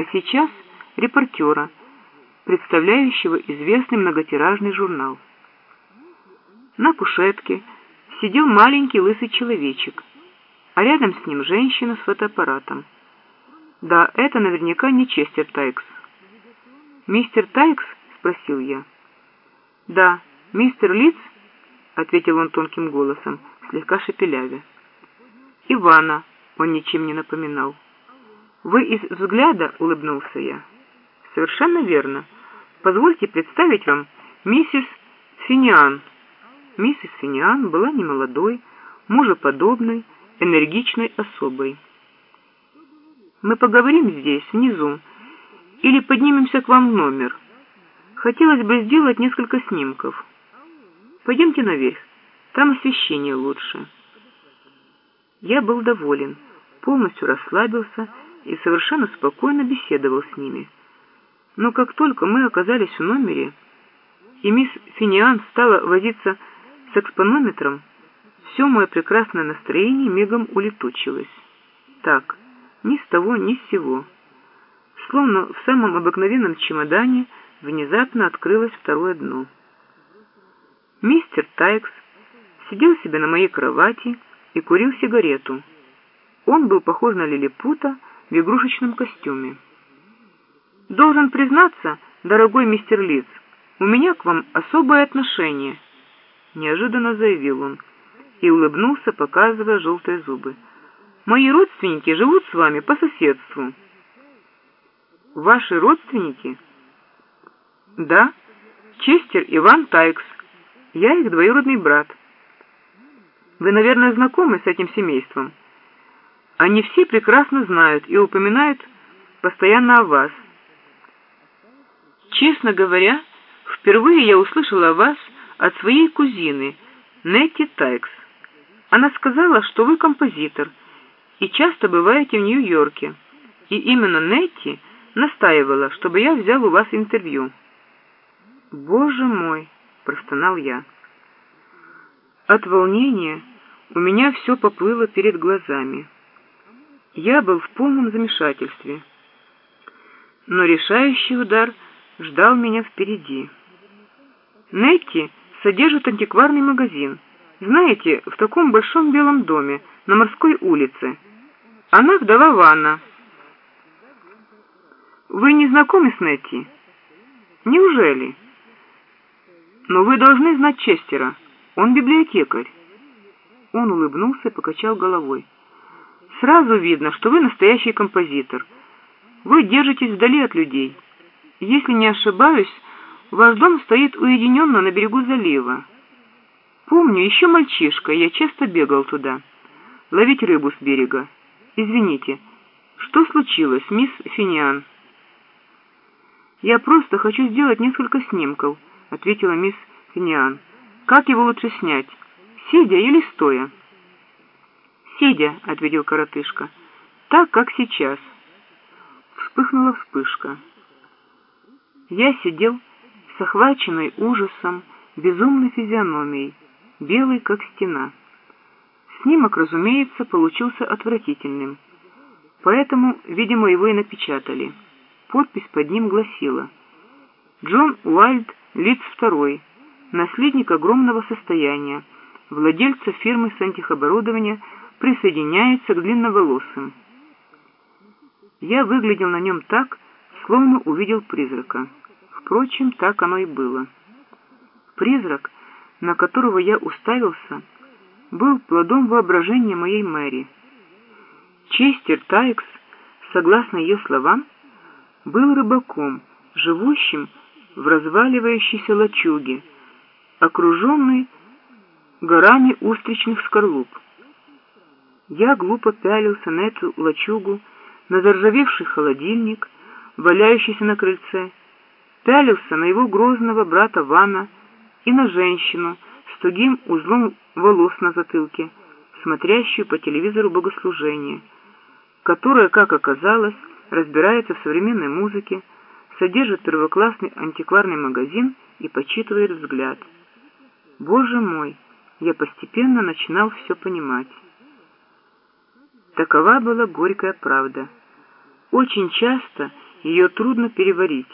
а сейчас репортера, представляющего известный многотиражный журнал. На кушетке сидел маленький лысый человечек, а рядом с ним женщина с фотоаппаратом. Да, это наверняка не Честер Тайкс. «Мистер Тайкс?» — спросил я. «Да, мистер Лиц?» — ответил он тонким голосом, слегка шепелявя. «Ивана», — он ничем не напоминал. «Вы из взгляда?» — улыбнулся я. «Совершенно верно. Позвольте представить вам миссис Финиан». Миссис Финиан была немолодой, мужеподобной, энергичной особой. «Мы поговорим здесь, внизу, или поднимемся к вам в номер. Хотелось бы сделать несколько снимков. Пойдемте наверх, там освещение лучше». Я был доволен, полностью расслабился и совершенно спокойно беседовал с ними. Но как только мы оказались в номере, и мисс Финиан стала возиться с экспонометром, все мое прекрасное настроение мигом улетучилось. Так, ни с того, ни с сего. Словно в самом обыкновенном чемодане внезапно открылось второе дно. Мистер Тайкс сидел себе на моей кровати и курил сигарету. Он был похож на лилипута в игрушечном костюме. «Должен признаться, дорогой мистер Лиц, у меня к вам особое отношение», — неожиданно заявил он и улыбнулся, показывая желтые зубы. «Мои родственники живут с вами по соседству». «Ваши родственники?» «Да, Честер Иван Тайкс. Я их двоюродный брат». «Вы, наверное, знакомы с этим семейством?» Они все прекрасно знают и упоминают постоянно о вас. Честно говоря, впервые я услышала о вас от своей кузины, Нетти Тайкс. Она сказала, что вы композитор и часто бываете в Нью-Йорке. И именно Нетти настаивала, чтобы я взял у вас интервью. «Боже мой!» — простонал я. От волнения у меня все поплыло перед глазами. Я был в полном замешательстве. Но решающий удар ждал меня впереди. Нетти содержит антикварный магазин. Знаете, в таком большом белом доме на морской улице. Она вдова Ванна. Вы не знакомы с Нетти? Неужели? Но вы должны знать Честера. Он библиотекарь. Он улыбнулся и покачал головой. Сразу видно, что вы настоящий композитор. Вы держитесь вдали от людей. Если не ошибаюсь, ваш дом стоит уединенно на берегу залива. Помню, еще мальчишка, я часто бегал туда. Ловить рыбу с берега. Извините, что случилось, мисс Финиан? Я просто хочу сделать несколько снимков, ответила мисс Финиан. Как его лучше снять, сидя или стоя? «Сидя», — ответил коротышка, — «так, как сейчас». Вспыхнула вспышка. Я сидел с охваченной ужасом, безумной физиономией, белой, как стена. Снимок, разумеется, получился отвратительным. Поэтому, видимо, его и напечатали. Подпись под ним гласила «Джон Уайльд, лиц второй, наследник огромного состояния, владельца фирмы сантехоборудования присоединяется к длинноволосым. Я выглядел на нем так, словно увидел призрака. Впрочем, так оно и было. Призрак, на которого я уставился, был плодом воображения моей Мэри. Честер Тайкс, согласно ее словам, был рыбаком, живущим в разваливающейся лачуге, окруженный горами устричных скорлуп. Я глупо пялился на эту лачугу, на заржавевший холодильник, валяющийся на крыльце, пялился на его грозного брата Вана и на женщину с тугим узлом волос на затылке, смотрящую по телевизору богослужение, которая, как оказалось, разбирается в современной музыке, содержит первоклассный антикварный магазин и почитывает взгляд. Боже мой, я постепенно начинал все понимать. Такова была горькая правда. Очень часто Ее трудно переварить.